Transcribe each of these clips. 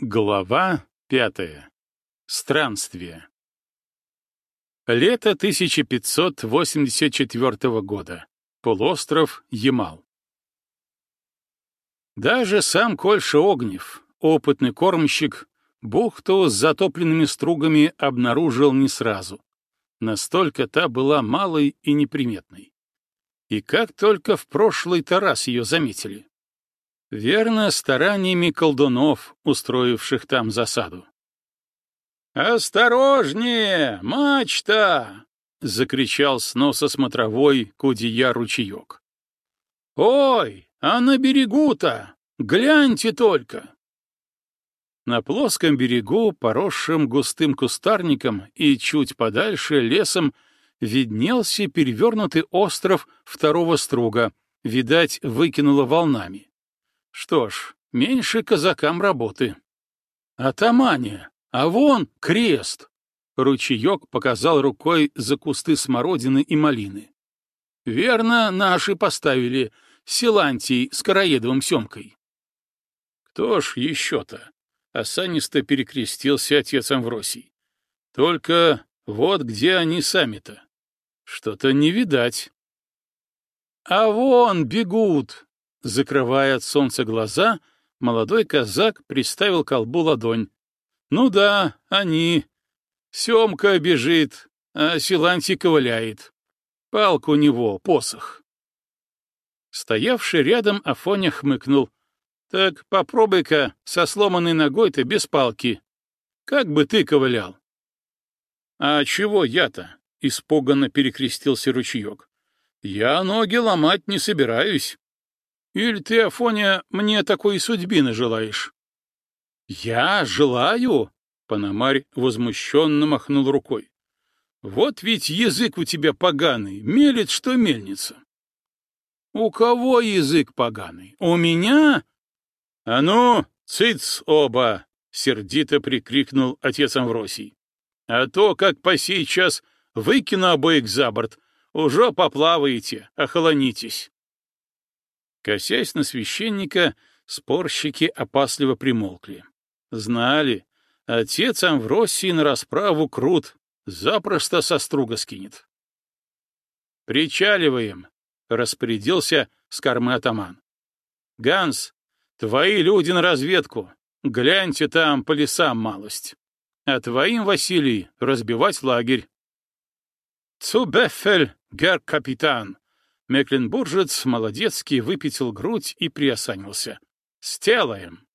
Глава пятая. Странствие. Лето 1584 года. Полуостров Ямал. Даже сам Кольша Огнев, опытный кормщик, бухту с затопленными стругами обнаружил не сразу. Настолько та была малой и неприметной. И как только в прошлый-то раз ее заметили. Верно, стараниями колдунов, устроивших там засаду. «Осторожнее! Мачта!» — закричал с носа смотровой кудия ручеек. «Ой, а на берегу-то! Гляньте только!» На плоском берегу, поросшем густым кустарником и чуть подальше лесом, виднелся перевернутый остров второго струга, видать, выкинуло волнами. Что ж, меньше казакам работы. Атамане, а вон крест! Ручеек показал рукой за кусты смородины и малины. Верно, наши поставили, Силантий с Караедовым Семкой. Кто ж еще-то? Осанисто перекрестился отец Амвросий. Только вот где они сами-то. Что-то не видать. А вон бегут, Закрывая от солнца глаза, молодой казак приставил колбу ладонь. «Ну да, они. Семка бежит, а Силантий ковыляет. Палка у него, посох». Стоявший рядом Афоня хмыкнул. «Так попробуй-ка со сломанной ногой-то без палки. Как бы ты ковылял?» «А чего я-то?» — испуганно перекрестился ручеек. «Я ноги ломать не собираюсь». Или ты, Афоня, мне такой судьбины желаешь? Я желаю? Панамарь возмущенно махнул рукой. Вот ведь язык у тебя поганый, мелет, что мельница. У кого язык поганый? У меня? А ну, цыц оба! Сердито прикрикнул отец Амвросий. А то, как по сей час выкину обоих за борт, уже поплаваете, охолонитесь. Косясь на священника, спорщики опасливо примолкли. Знали, отец Амвросий на расправу крут, запросто со струга скинет. «Причаливаем», — распорядился с кормы атаман. «Ганс, твои люди на разведку. Гляньте там по лесам малость. А твоим, Василий, разбивать лагерь». «Цубефель, гер капитан», Мекленбуржец молодецкий выпятил грудь и приосанился. «Сделаем!»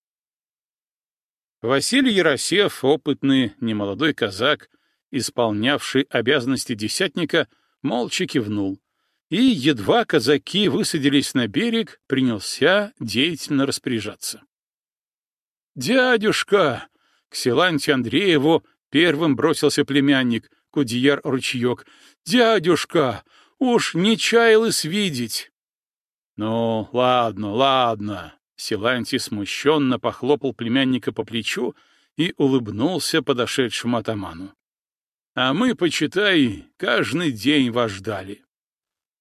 Василий Яросев, опытный, немолодой казак, исполнявший обязанности десятника, молча кивнул, и, едва казаки высадились на берег, принялся деятельно распоряжаться. «Дядюшка!» — к Силанте Андрееву первым бросился племянник, Кудияр Ручеек. «Дядюшка! Уж не чаялось видеть. Ну, ладно, ладно. Силантий смущенно похлопал племянника по плечу и улыбнулся подошедшему атаману. А мы, почитай, каждый день вас ждали.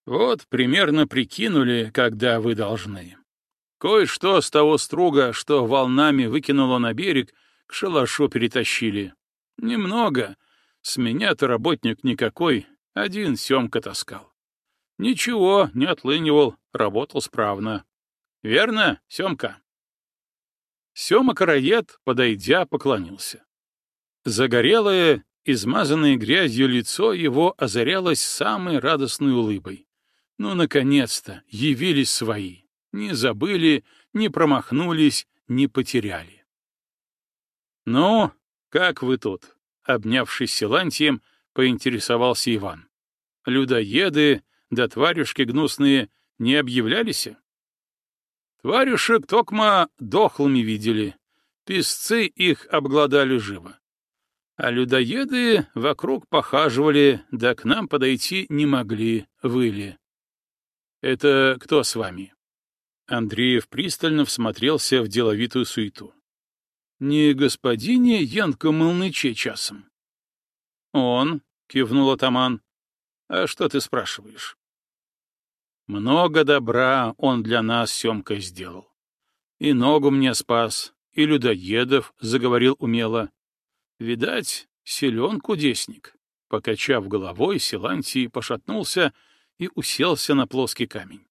Вот примерно прикинули, когда вы должны. Кое-что с того струга, что волнами выкинуло на берег, к шалашу перетащили. Немного. С меня-то работник никакой, один Семка таскал. Ничего, не отлынивал, работал справно. Верно, Семка? Сема Караед, подойдя, поклонился. Загорелое, измазанное грязью лицо его озарялось самой радостной улыбой. Ну, наконец-то, явились свои. Не забыли, не промахнулись, не потеряли. «Ну, как вы тут?» — обнявшись Силантием, поинтересовался Иван. «Людоеды да тварюшки гнусные не объявлялись? Тварюшек токма дохлыми видели, песцы их обглодали живо. А людоеды вокруг похаживали, да к нам подойти не могли, выли. «Это кто с вами?» Андреев пристально всмотрелся в деловитую суету. «Не господине Янко Молныче часом?» «Он», — кивнул атаман. «А что ты спрашиваешь?» Много добра он для нас, Семка, сделал. И ногу мне спас, и людоедов заговорил умело. Видать, силен кудесник. Покачав головой, Силантий пошатнулся и уселся на плоский камень.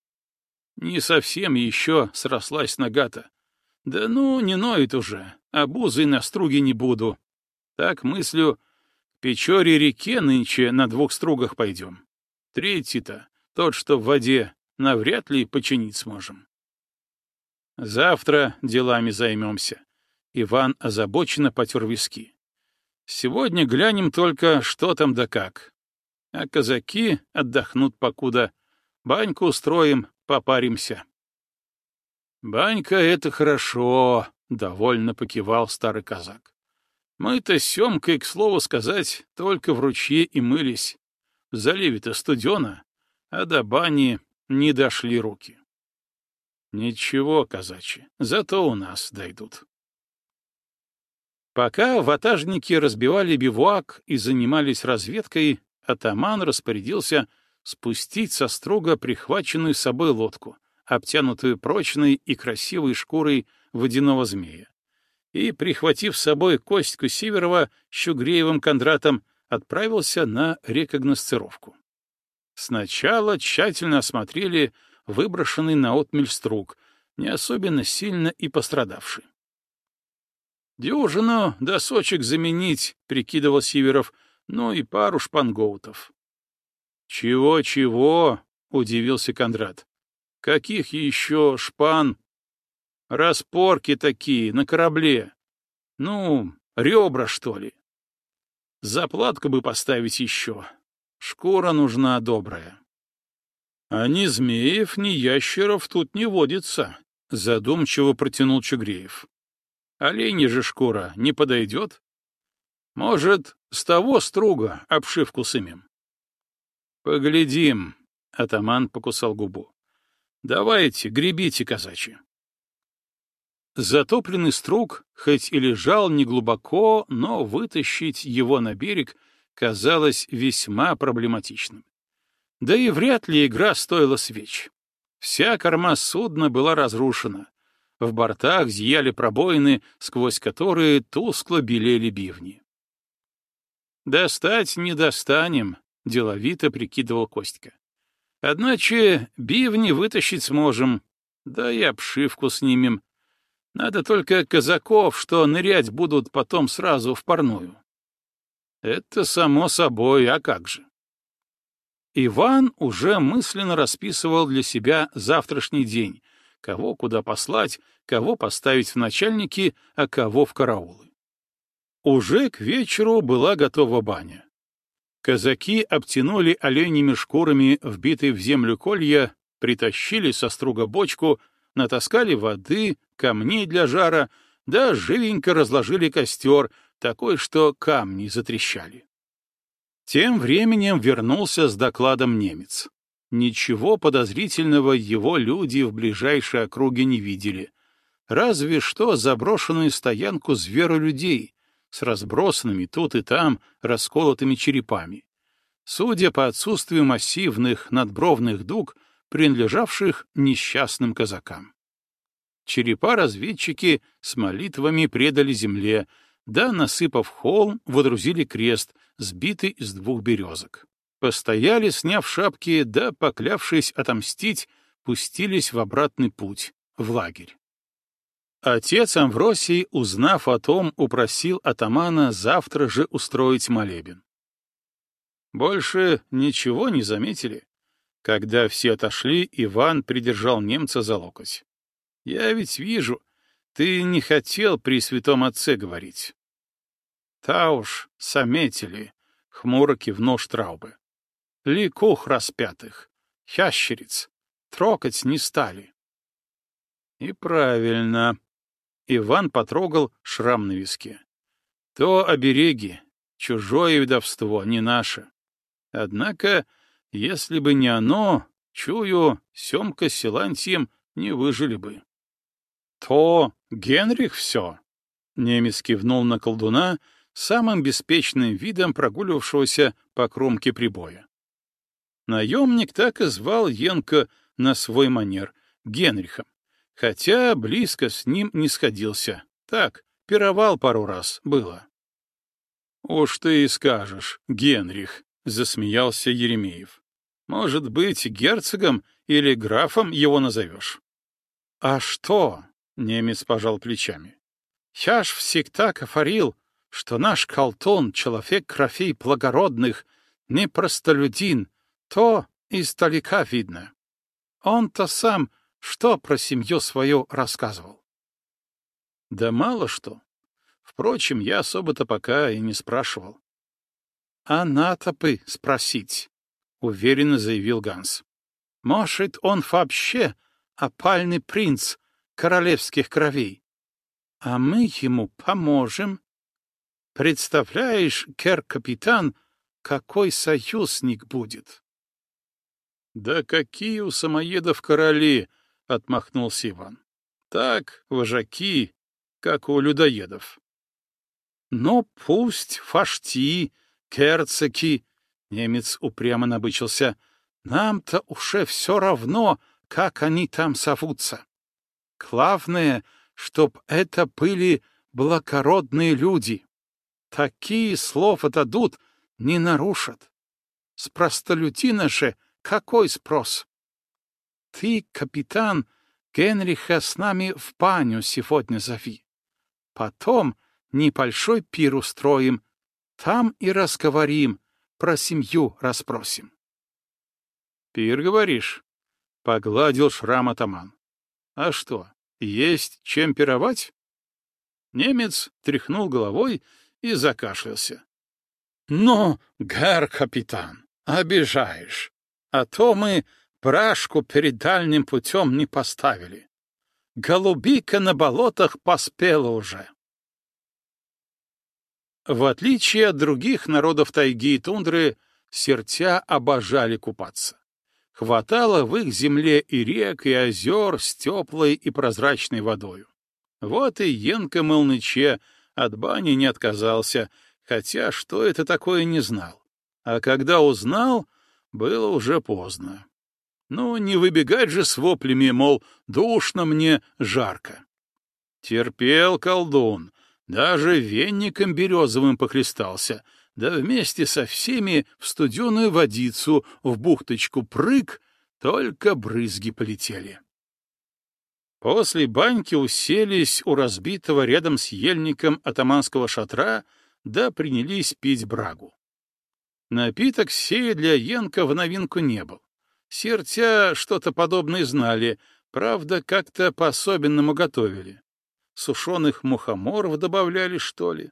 Не совсем еще срослась нога-то. Да ну, не ноет уже, а бузой на струге не буду. Так мыслю, к Печоре-реке нынче на двух стругах пойдем. Третий-то, тот, что в воде, навряд ли починить сможем. Завтра делами займемся. Иван озабоченно потер виски. Сегодня глянем только, что там да как. А казаки отдохнут покуда. Баньку устроим, попаримся. Банька — это хорошо, — довольно покивал старый казак. Мы-то с Семкой, к слову сказать, только в ручье и мылись. В заливе-то студено, а до бани не дошли руки. Ничего, казачи, зато у нас дойдут. Пока ватажники разбивали бивуак и занимались разведкой, атаман распорядился спустить со струга прихваченную с собой лодку, обтянутую прочной и красивой шкурой водяного змея, и, прихватив с собой Костьку Сиверова с Щугреевым Кондратом, отправился на рекогносцировку. Сначала тщательно осмотрели выброшенный на отмель струг, не особенно сильно и пострадавший. «Дюжину досочек заменить», — прикидывал Сиверов, — «ну и пару шпангоутов». «Чего-чего?» — удивился Кондрат. «Каких еще шпан?» «Распорки такие, на корабле. Ну, ребра, что ли?» «Заплатку бы поставить еще. Шкура нужна добрая». «А ни змеев, ни ящеров тут не водится», — задумчиво протянул Чугреев. Оленья же шкура не подойдет? Может, с того струга обшивку сымем? Поглядим, — атаман покусал губу. Давайте, гребите, казачьи. Затопленный струг, хоть и лежал неглубоко, но вытащить его на берег казалось весьма проблематичным. Да и вряд ли игра стоила свеч. Вся корма судна была разрушена, в бортах зияли пробоины, сквозь которые тускло белели бивни. «Достать не достанем», — деловито прикидывал Костька. «Одначе бивни вытащить сможем, да и обшивку снимем. Надо только казаков, что нырять будут потом сразу в парную». «Это само собой, а как же?» Иван уже мысленно расписывал для себя завтрашний день, кого куда послать, кого поставить в начальники, а кого в караулы. Уже к вечеру была готова баня. Казаки обтянули оленями шкурами вбитые в землю колья, притащили со струга бочку, натаскали воды, камней для жара, да живенько разложили костер, такой, что камни затрещали. Тем временем вернулся с докладом немец. Ничего подозрительного его люди в ближайшей округе не видели. Разве что заброшенную стоянку зверолюдей с разбросанными тут и там расколотыми черепами. Судя по отсутствию массивных надбровных дуг, принадлежавших несчастным казакам. Черепа разведчики с молитвами предали земле, да, насыпав холм, водрузили крест, сбитый из двух березок. Постояли, сняв шапки, да, поклявшись отомстить, пустились в обратный путь, в лагерь. Отец Амвросий, узнав о том, упросил атамана завтра же устроить молебен. Больше ничего не заметили. Когда все отошли, Иван придержал немца за локоть. — Я ведь вижу, ты не хотел при святом отце говорить. — Та уж, заметили, — хмуро кивнул Штраубе ликух распятых, ящериц, трогать не стали. И правильно. Иван потрогал шрам на виске. То обереги, чужое ведовство, не наше. Однако, если бы не оно, чую, Семка с Силантием не выжили бы. То Генрих все. Немец кивнул на колдуна самым беспечным видом прогуливавшегося по кромке прибоя. Наемник так и звал Йенка на свой манер — Генрихом, хотя близко с ним не сходился, Так, пировал пару раз, было. «Уж ты и скажешь, Генрих», — засмеялся Еремеев. «Может быть, герцогом или графом его назовешь?» «А что?» — немец пожал плечами. «Я ж всегда говорил, что наш колтун — человек кровей благородных, не простолюдин, то издалека видно. Он-то сам что про семью свою рассказывал? Да мало что. Впрочем, я особо-то пока и не спрашивал. А надо бы спросить, — уверенно заявил Ганс. Может, он вообще опальный принц королевских кровей? А мы ему поможем. Представляешь, кер-капитан, какой союзник будет? — Да какие у самоедов короли! — отмахнулся Иван. — Так, вожаки, как у людоедов. — Но пусть фашти, керцаки, — немец упрямо набычился, — нам-то уже все равно, как они там совутся. Главное, чтоб это были благородные люди. Такие слова дадут, не нарушат. С простолюдина же какой спрос? Ты, капитан, Генриха с нами в баню сегодня зови. Потом небольшой пир устроим, там и разговорим, про семью расспросим. Пир, говоришь? Погладил шрам атаман. А что, есть чем пировать? Немец тряхнул головой и закашлялся. — Ну, гар капитан, обижаешь. А то мы прашку перед дальним путем не поставили. Голубика на болотах поспела уже. В отличие от других народов тайги и тундры, сертя обожали купаться. Хватало в их земле и рек, и озер с теплой и прозрачной водою. Вот и Енка Молныче от бани не отказался, хотя что это такое не знал. А когда узнал, было уже поздно. Ну, не выбегать же с воплями, мол, душно мне, жарко. Терпел колдун, даже венником березовым похлестался, да вместе со всеми в студеную водицу в бухточку прыг, только брызги полетели. После баньки уселись у разбитого рядом с ельником атаманского шатра, да принялись пить брагу. Напиток сей для Янка в новинку не был. Сертя что-то подобное знали, правда, как-то по-особенному готовили. Сушеных мухоморов добавляли, что ли?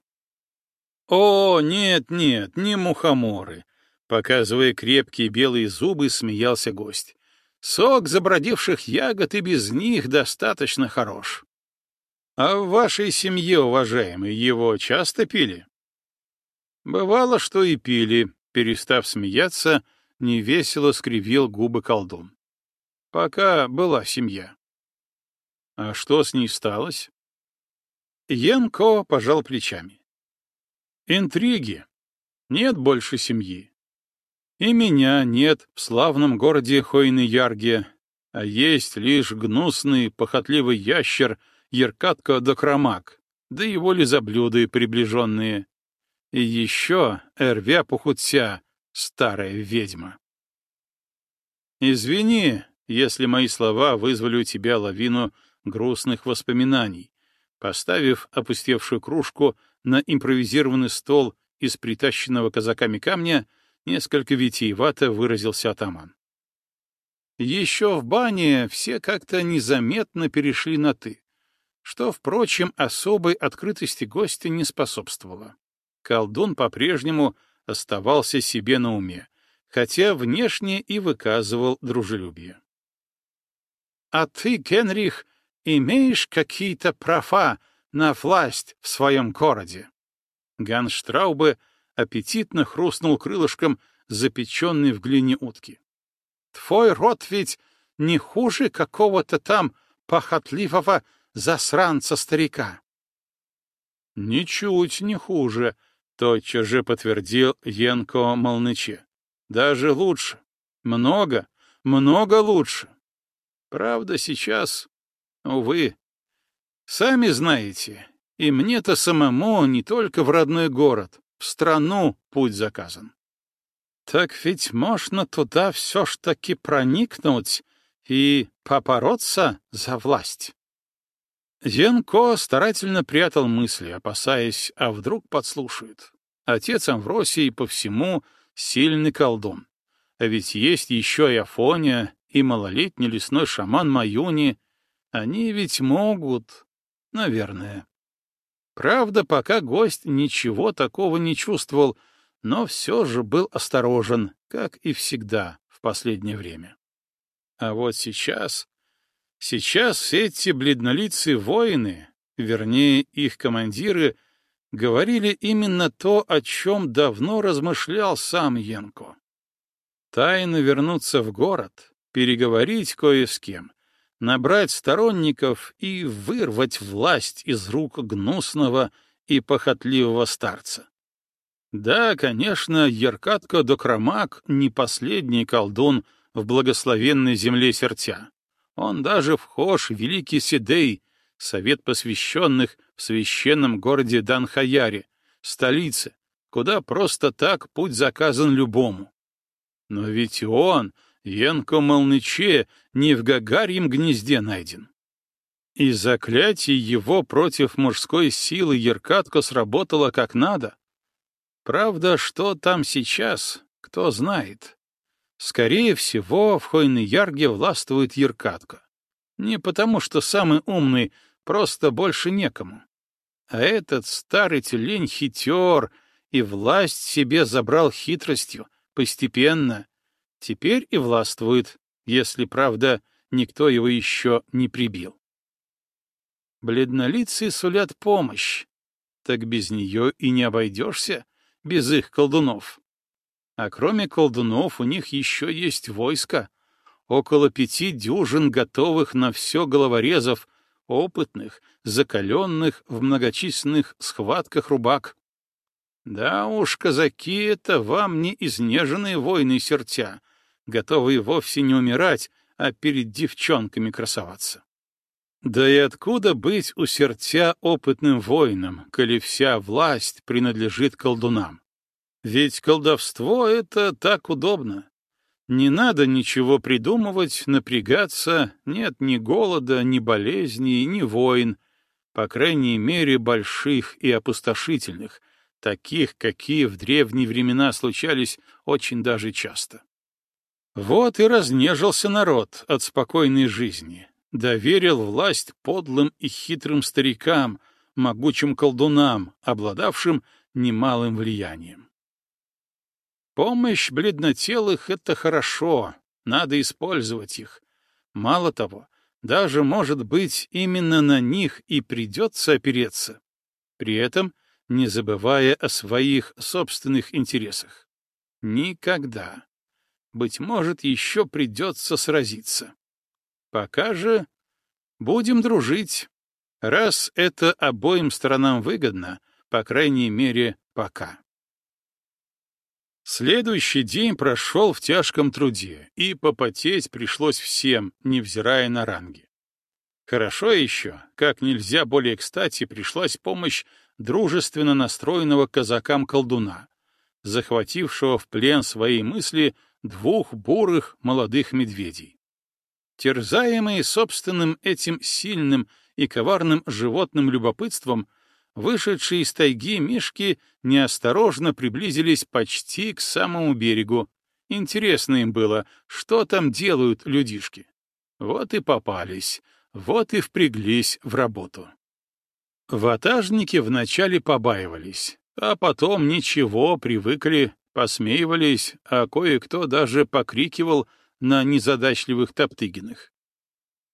О, нет, нет, не мухоморы. Показывая крепкие белые зубы, смеялся гость. Сок забродивших ягод и без них достаточно хорош. А в вашей семье, уважаемые, его часто пили? Бывало, что и пили, Перестав смеяться, невесело скривил губы колдун. Пока была семья. А что с ней сталось? Янко пожал плечами. Интриги. Нет больше семьи. И меня нет в славном городе Хойны-Ярге, а есть лишь гнусный, похотливый ящер Еркатка Докромак, да его лизоблюды приближенные, и еще Эрвя Пухутся, старая ведьма. Извини, если мои слова вызвали у тебя лавину грустных воспоминаний, поставив опустевшую кружку на импровизированный стол из притащенного казаками камня, несколько витиевато выразился атаман. Еще в бане все как-то незаметно перешли на «ты», что, впрочем, особой открытости гостя не способствовало колдун по-прежнему оставался себе на уме, хотя внешне и выказывал дружелюбие. «А ты, Генрих, имеешь какие-то права на власть в своем городе?» Ганс Штраубе аппетитно хрустнул крылышком запеченной в глине утки. «Твой род ведь не хуже какого-то там похотливого засранца-старика». «Ничуть не хуже», Тотчас же подтвердил Янко Молныче. Даже лучше. Много, много лучше. Правда, сейчас, увы. Сами знаете, И мне-то самому не только в родной город, в страну путь заказан. Так ведь можно туда все ж таки проникнуть и попороться за власть. Зенко старательно прятал мысли, опасаясь, а вдруг подслушают. Отец Амвросий по всему сильный колдун. А ведь есть еще и Афоня, и малолетний лесной шаман Маюни. Они ведь могут, наверное. Правда, пока гость ничего такого не чувствовал, но все же был осторожен, как и всегда в последнее время. А вот сейчас... Сейчас эти бледнолицые воины, вернее, их командиры, говорили именно то, о чем давно размышлял сам Янко. Тайно вернуться в город, переговорить кое с кем, набрать сторонников и вырвать власть из рук гнусного и похотливого старца. Да, конечно, Яркатко Докромак не последний колдун в благословенной земле сердца. Он даже вхож в великий Сидей, совет посвященных в священном городе Данхаяре, столице, куда просто так путь заказан любому. Но ведь он, Янко Молныче, не в Гагарьем гнезде найден. И заклятие его против мужской силы Еркатко сработало как надо. Правда, что там сейчас, кто знает. Скорее всего, в Хойны-Ярге властвует Еркатко. Не потому, что самый умный, просто больше некому. А этот старый тюлень хитер и власть себе забрал хитростью, постепенно. Теперь и властвует, если, правда, никто его еще не прибил. Бледнолицы сулят помощь. Так без нее и не обойдешься, без их колдунов. А кроме колдунов у них еще есть войско. Около пяти дюжин готовых на все головорезов, опытных, закаленных в многочисленных схватках рубак. Да уж, казаки, это вам не изнеженные воины сердца, готовые вовсе не умирать, а перед девчонками красоваться. Да и откуда быть у сердца опытным воином, коли вся власть принадлежит колдунам? Ведь колдовство — это так удобно. Не надо ничего придумывать, напрягаться, нет ни голода, ни болезней, ни войн, по крайней мере, больших и опустошительных, таких, какие в древние времена случались очень даже часто. Вот и разнежился народ от спокойной жизни, доверил власть подлым и хитрым старикам, могучим колдунам, обладавшим немалым влиянием. Помощь бледнотелых — это хорошо, надо использовать их. Мало того, даже, может быть, именно на них и придется опереться, при этом не забывая о своих собственных интересах. Никогда. Быть может, еще придется сразиться. Пока же будем дружить, раз это обоим сторонам выгодно, по крайней мере, пока. Следующий день прошел в тяжком труде, и попотеть пришлось всем, невзирая на ранги. Хорошо еще, как нельзя более кстати, пришлась помощь дружественно настроенного казакам-колдуна, захватившего в плен свои мысли двух бурых молодых медведей. Терзаемые собственным этим сильным и коварным животным любопытством, вышедшие из тайги мишки неосторожно приблизились почти к самому берегу. Интересно им было, что там делают людишки. Вот и попались, вот и впряглись в работу. Ватажники вначале побаивались, а потом ничего, привыкли, посмеивались, а кое-кто даже покрикивал на незадачливых Топтыгиных.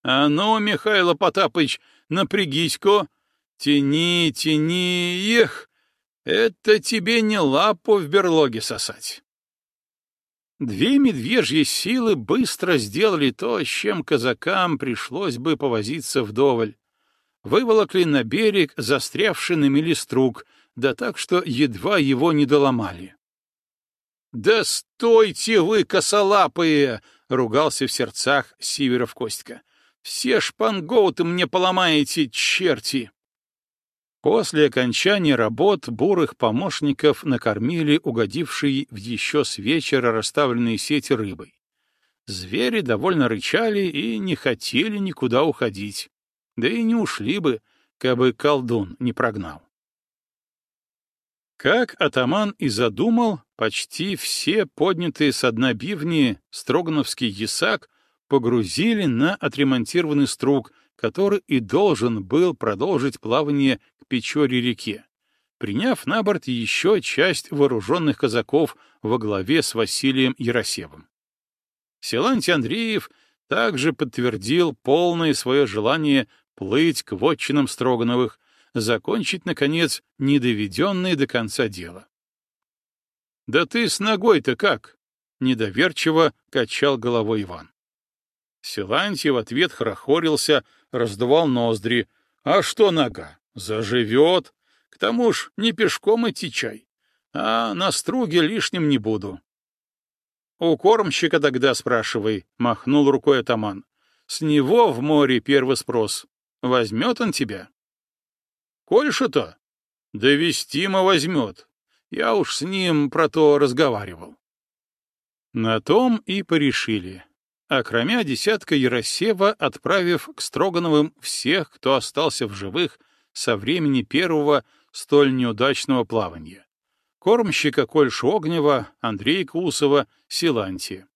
«А ну, Михайло Потапыч, напрягись-ка, Тяни, тяни, эх, это тебе не лапу в берлоге сосать. Две медвежьи силы быстро сделали то, с чем казакам пришлось бы повозиться вдоволь. Выволокли на берег застрявший на мели струк, да так, что едва его не доломали. «Да стойте вы, косолапые!» — ругался в сердцах Сиверов Костька. «Все шпангоуты мне поломаете, черти!» После окончания работ бурых помощников накормили угодившие в еще с вечера расставленные сети рыбой. Звери довольно рычали и не хотели никуда уходить. Да и не ушли бы, кабы колдун не прогнал. Как атаман и задумал, почти все поднятые с дна бивни строгановский ясак погрузили на отремонтированный струк, который и должен был продолжить плавание к Печоре-реке, приняв на борт еще часть вооруженных казаков во главе с Василием Яросевым. Силантий Андреев также подтвердил полное свое желание плыть к вотчинам Строгановых, закончить, наконец, недоведенное до конца дело. «Да ты с ногой-то как?» — недоверчиво качал головой Иван. Силантий в ответ хорохорился, раздувал ноздри. «А что нога? Заживет. К тому ж не пешком идти чай. А на струге лишним не буду. «У кормщика тогда спрашивай», — махнул рукой атаман. «С него в море первый спрос. Возьмет он тебя?» «Кольша-то? Да вестимо возьмет. Я уж с ним про то разговаривал». На том и порешили. А кроме десятка Яросева, отправив к Строгановым всех, кто остался в живых со времени первого столь неудачного плавания кормщика Кольшу Огнева, Андрея Кусова, Силантия.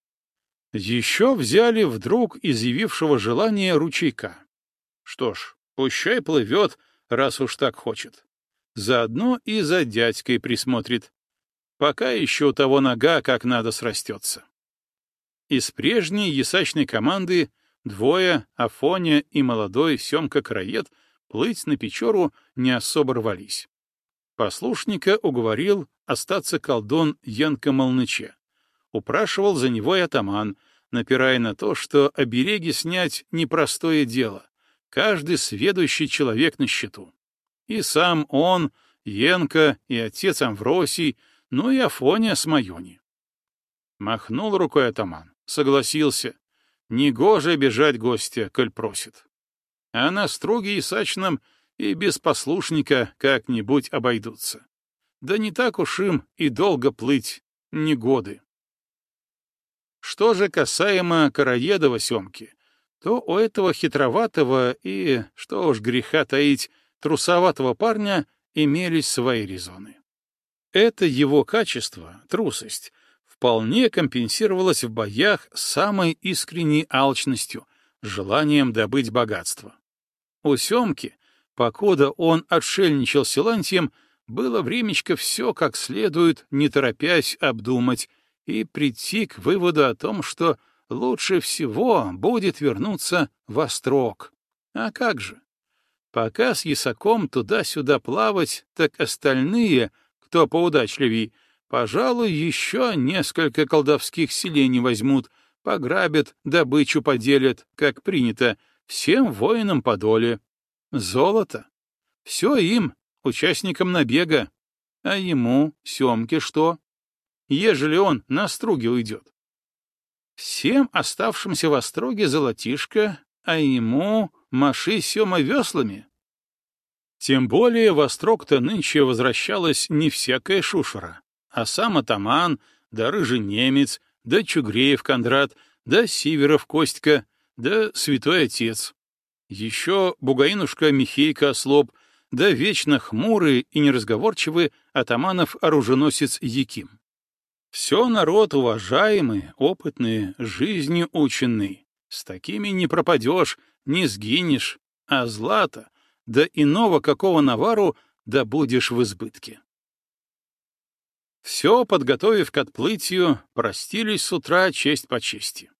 Еще взяли вдруг изъявившего желание ручейка. Что ж, пущай плывет, раз уж так хочет. Заодно и за дядькой присмотрит. Пока еще у того нога как надо срастется. Из прежней ясачной команды двое, Афоня и молодой Семка-краед, плыть на Печору не особо рвались. Послушника уговорил остаться колдун Янка Молныче. Упрашивал за него и атаман, напирая на то, что обереги снять — непростое дело. Каждый сведущий человек на счету. И сам он, Янка и отец Амвросий, ну и Афоня с Майони. Махнул рукой атаман, согласился. Негоже обижать гостя, коль просит. А на струге и сачном и без послушника как-нибудь обойдутся. Да не так уж им и долго плыть, не годы. Что же касаемо Караедова Семки, то у этого хитроватого и, что уж греха таить, трусоватого парня имелись свои резоны. Это его качество, трусость, вполне компенсировалось в боях самой искренней алчностью, желанием добыть богатство. У Семки Покуда он отшельничал Силантием, было времечко все как следует, не торопясь обдумать, и прийти к выводу о том, что лучше всего будет вернуться в Острог. А как же? Пока с Ясаком туда-сюда плавать, так остальные, кто поудачливей, пожалуй, еще несколько колдовских селений возьмут, пограбят, добычу поделят, как принято, всем воинам по доле. Золото. Все им, участникам набега. А ему, Семке, что? Ежели он на струге уйдет. Всем оставшимся в остроге золотишко, а ему маши Сема веслами. Тем более в острог-то нынче возвращалась не всякая шушера, а сам атаман, да рыжий немец, да Чугреев Кондрат, да Сиверов Костька, да святой отец. Еще бугаинушка Михейка Ослоб, да вечно хмурый и неразговорчивый атаманов-оруженосец Яким. Все народ уважаемый, опытный, жизнью ученый. С такими не пропадешь, не сгинешь, а злато, да иного какого навару, да будешь в избытке. Все, подготовив к отплытию, простились с утра честь по чести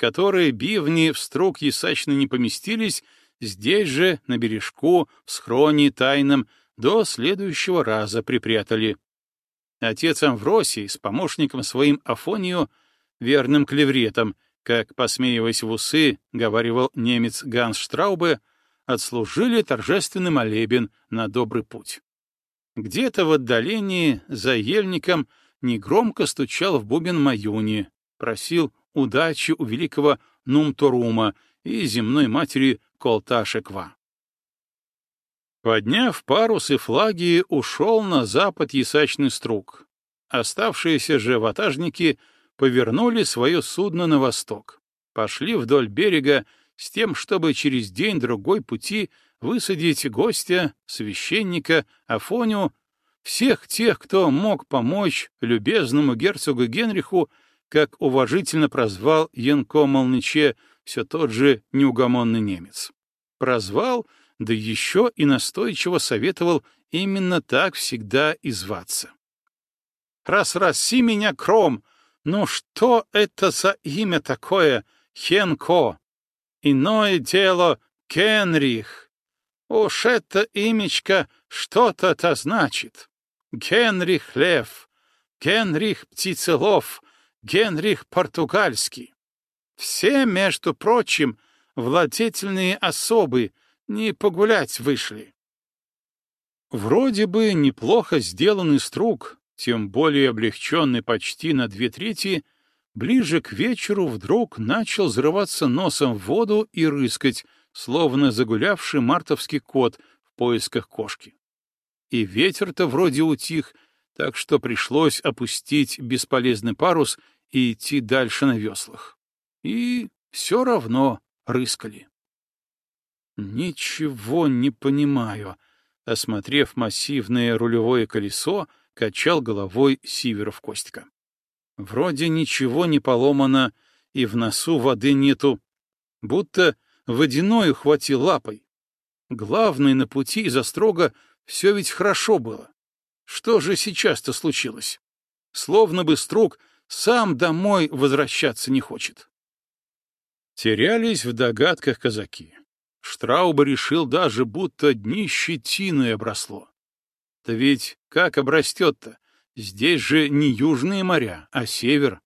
которые бивни в струк ясачно не поместились, здесь же, на бережку, в схроне тайном, до следующего раза припрятали. Отец Амвросий с помощником своим Афонию, верным клевретом, как, посмеиваясь в усы, говаривал немец Ганс Штраубе, отслужили торжественный молебен на добрый путь. Где-то в отдалении, за ельником, негромко стучал в бубен Маюни, просил удачи у великого Нумторума и земной матери Колташеква. Подняв парус и флаги, ушел на запад ясачный струк. Оставшиеся же ватажники повернули свое судно на восток, пошли вдоль берега с тем, чтобы через день-другой пути высадить гостя, священника, Афоню, всех тех, кто мог помочь любезному герцогу Генриху, как уважительно прозвал Янко Молныче все тот же неугомонный немец. Прозвал — да еще и настойчиво советовал именно так всегда и зваться. «Раз-раси меня, Кром! Ну что это за имя такое, Хенко? Иное дело Кенрих. Уж это имечко что-то-то значит. Генрих Лев, Генрих Птицелов, Генрих Португальский. Все, между прочим, владетельные особы, не погулять вышли. Вроде бы неплохо сделанный струк, тем более облегченный почти на две трети, ближе к вечеру вдруг начал взрываться носом в воду и рыскать, словно загулявший мартовский кот в поисках кошки. И ветер-то вроде утих, так что пришлось опустить бесполезный парус и идти дальше на веслах. И все равно рыскали. «Ничего не понимаю», — осмотрев массивное рулевое колесо, качал головой Сиверов Костька. «Вроде ничего не поломано, и в носу воды нету, будто водяной ухватил лапой. Главное, на пути из Острога все ведь хорошо было. Что же сейчас-то случилось? Словно бы Струк сам домой возвращаться не хочет». Терялись в догадках казаки. Штрауба решил даже, будто днище тиной обросло. Да ведь как обрастет-то? Здесь же не южные моря, а север.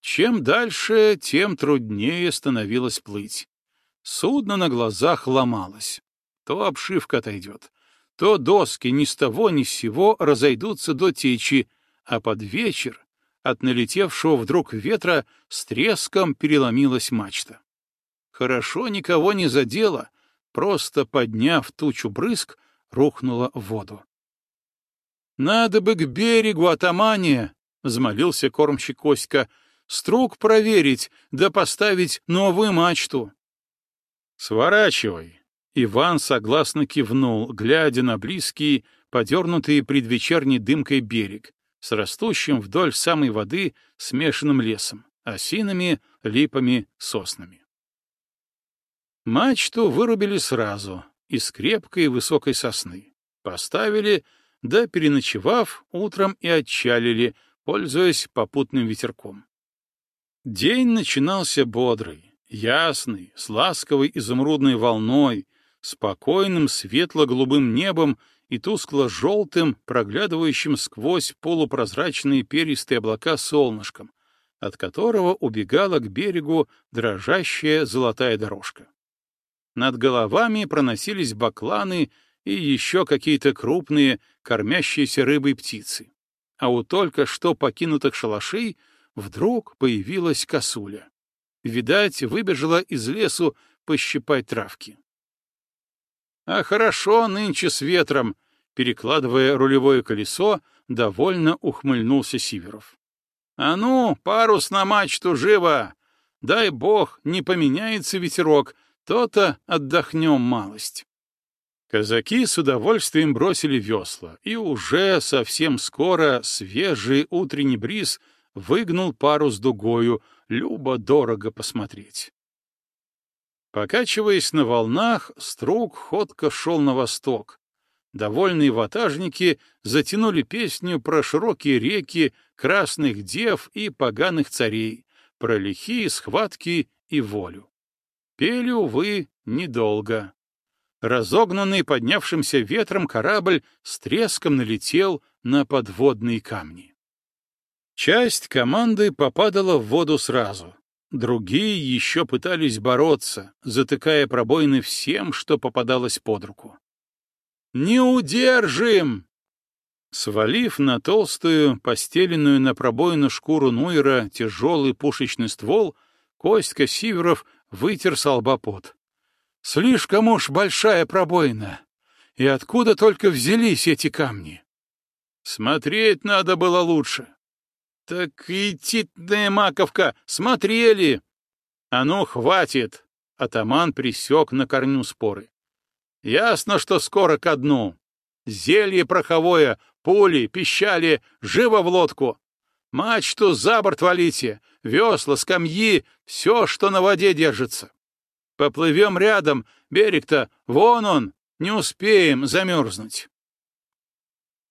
Чем дальше, тем труднее становилось плыть. Судно на глазах ломалось. То обшивка отойдет, то доски ни с того ни с сего разойдутся до течи, а под вечер от налетевшего вдруг ветра с треском переломилась мачта. Хорошо никого не задело, просто подняв тучу брызг, рухнула в воду. «Надо бы к берегу, атамане!» — взмолился кормщик Коська. «Струк проверить, да поставить новую мачту». «Сворачивай!» — Иван согласно кивнул, глядя на близкий, подернутый предвечерней дымкой берег, с растущим вдоль самой воды смешанным лесом, осинами, липами, соснами. Мачту вырубили сразу, из крепкой высокой сосны. Поставили, да, переночевав, утром и отчалили, пользуясь попутным ветерком. День начинался бодрый, ясный, с ласковой изумрудной волной, спокойным светло-голубым небом и тускло-желтым, проглядывающим сквозь полупрозрачные перистые облака солнышком, от которого убегала к берегу дрожащая золотая дорожка. Над головами проносились бакланы и еще какие-то крупные, кормящиеся рыбой птицы. А у только что покинутых шалашей вдруг появилась косуля. Видать, выбежала из лесу пощипать травки. А хорошо нынче с ветром, перекладывая рулевое колесо, довольно ухмыльнулся Сиверов. А ну, парус на мачту живо! Дай бог, не поменяется ветерок, то-то отдохнем малость. Казаки с удовольствием бросили весла, и уже совсем скоро свежий утренний бриз выгнул пару с дугою, любо-дорого посмотреть. Покачиваясь на волнах, струк ходко шел на восток. Довольные ватажники затянули песню про широкие реки, красных дев и поганых царей, про лихие схватки и волю. Пели, увы, недолго. Разогнанный поднявшимся ветром корабль с треском налетел на подводные камни. Часть команды попадала в воду сразу. Другие еще пытались бороться, затыкая пробоины всем, что попадалось под руку. «Не удержим!» Свалив на толстую, постеленную на пробоину шкуру Нуера тяжелый пушечный ствол, Костька Сиверов вытер с лба пот. «Слишком уж большая пробоина. И откуда только взялись эти камни? Смотреть надо было лучше. Так и титная маковка, смотрели. А ну, хватит. Атаман присек на корню споры. Ясно, что скоро ко дну. Зелье пороховое, пули, пищали, живо в лодку. Мачту за борт валите, весла, скамьи, все, что на воде держится. Поплывем рядом, берег-то, вон он, не успеем замерзнуть.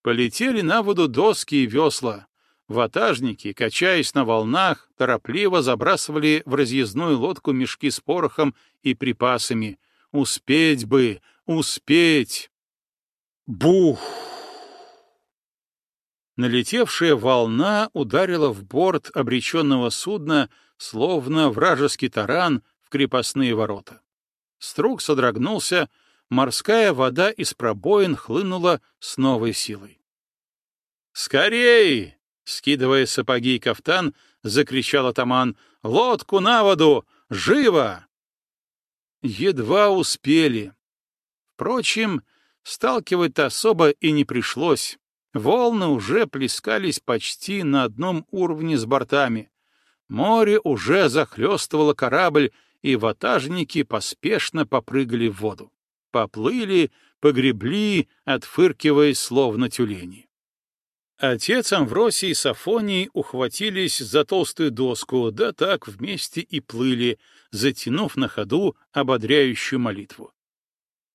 Полетели на воду доски и весла. Ватажники, качаясь на волнах, торопливо забрасывали в разъездную лодку мешки с порохом и припасами. Успеть бы, успеть! Бух! Налетевшая волна ударила в борт обреченного судна, словно вражеский таран в крепостные ворота. Струк содрогнулся, морская вода из пробоин хлынула с новой силой. «Скорей!» — скидывая сапоги и кафтан, закричал атаман. «Лодку на воду! Живо!» Едва успели. Впрочем, сталкивать-то особо и не пришлось. Волны уже плескались почти на одном уровне с бортами. Море уже захлестывало корабль, и ватажники поспешно попрыгали в воду. Поплыли, погребли, отфыркиваясь, словно тюлени. Отец Амвросий и Сафоний ухватились за толстую доску, да так вместе и плыли, затянув на ходу ободряющую молитву.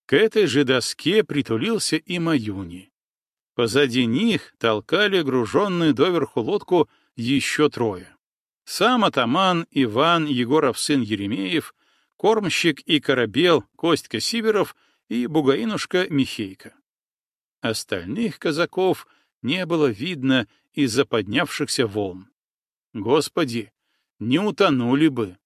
К этой же доске притулился и Маюни. Позади них толкали груженную доверху лодку еще трое. Сам атаман Иван Егоров сын Еремеев, кормщик и корабел Костька Сиверов и бугаинушка Михейка. Остальных казаков — не было видно из-за поднявшихся волн. Господи, не утонули бы!